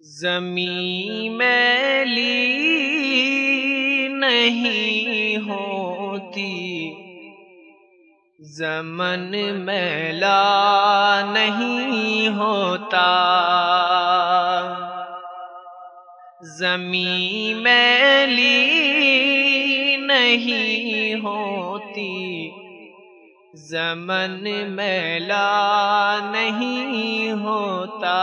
زمین میلی نہیں ہوتی۔ زمن میلا نہیں ہوتا۔ زمین میلی نہیں ہوتی۔ زمن میلا نہیں ہوتا۔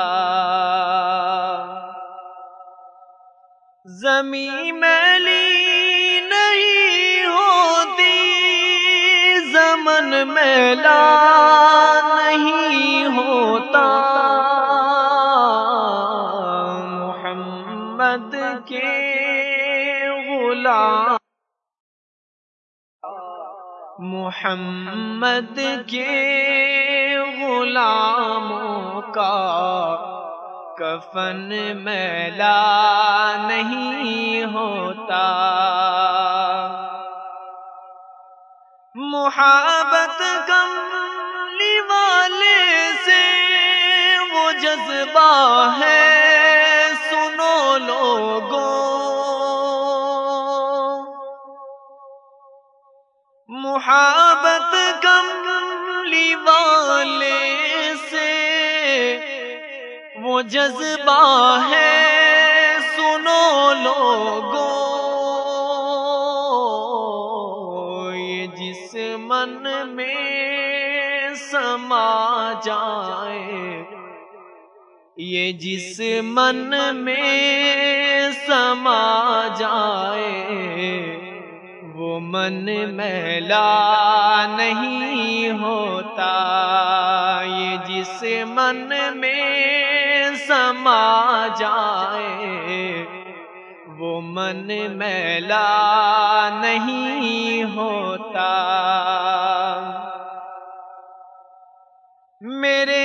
زمین میلی نہیں ہوتی، زمن میلا نہیں ہوتا۔ محمد کے غلام محمد کے غلاموں کا کفن میلا نہیں ہوتا۔ محبت کم والے سے وہ جذبہ ہے۔ محبت کم والے سے وہ جذبہ ہے، سنو لوگو یہ جس من میں سما جائے، یہ جس من میں سما جائے۔ من میلا نہیں ہوتا یہ جس من میں سما جائے وہ من میلا نہیں ہوتا۔ میرے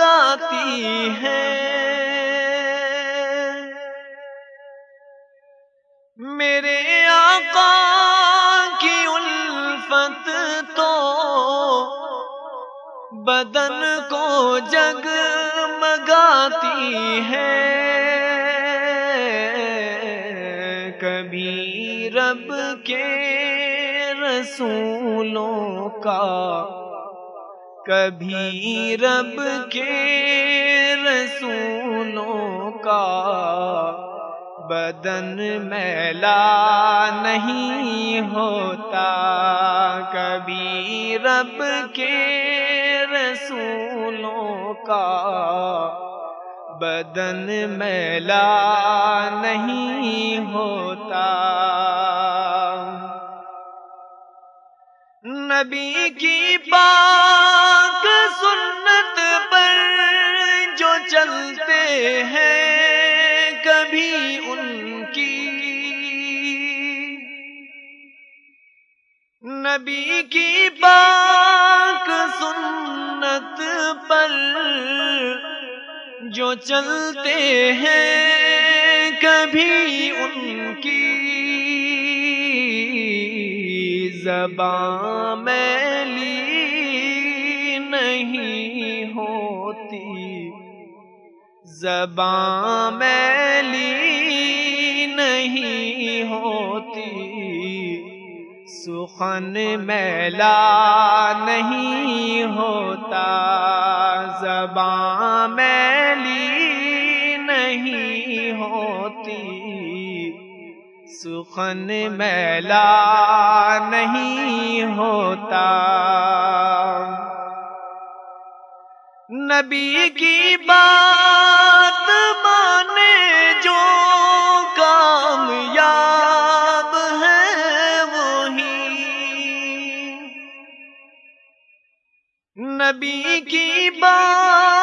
مگاتی ہے۔ میرے آقا بدن کو جگ مگاتی ہے۔ کبھی رب کے رسولوں کا کبھی رب کے رسولوں کا بدن میلا نہیں ہوتا، کبھی رب کے رسولوں کا بدن میلا نہیں ہوتا۔ نبی کی پاک سنت پر جو چلتے ہیں کبھی ان کی۔ نبی کی پاک سنت پر جو چلتے ہیں کبھی ان کی۔ زبان میلی نہیں ہوتی۔ زبان میلی نہیں ہوتی۔ سخن میلا نہیں ہوتا۔ زبان میلی نہیں ہوتی۔ سخن میلا نہیں ہوتا۔ نبی کی بات مانے جو کامیاب ہے وہی۔ نبی کی بات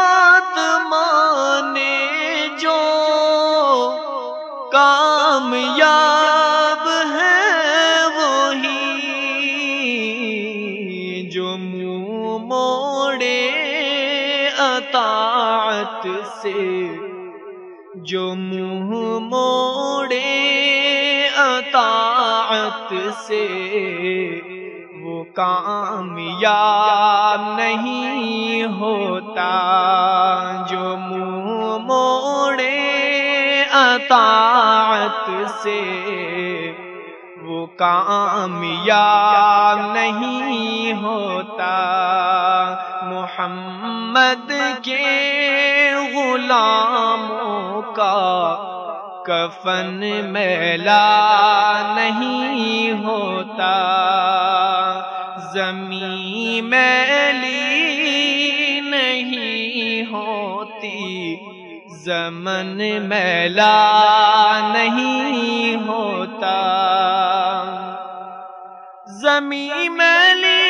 سے جو منہ موڑے اطاعت سے، وہ کامیاب نہیں ہوتا۔ جو منہ موڑے اطاعت سے، وہ کامیاب نہیں ہوتا۔ محمد کے غلاموں کا کفن میلا نہیں ہوتا۔ زمین میلی نہیں ہوتی۔ زمن میلا نہیں ہوتا۔ زمین میلی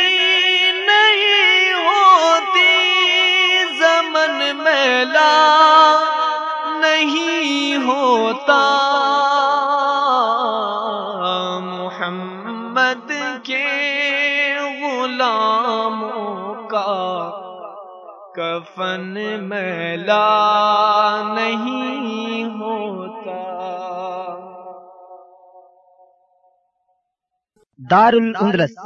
نہیں ہوتا۔ محمد کے غلاموں کا کفن میلا نہیں ہوتا۔ دار الاندلس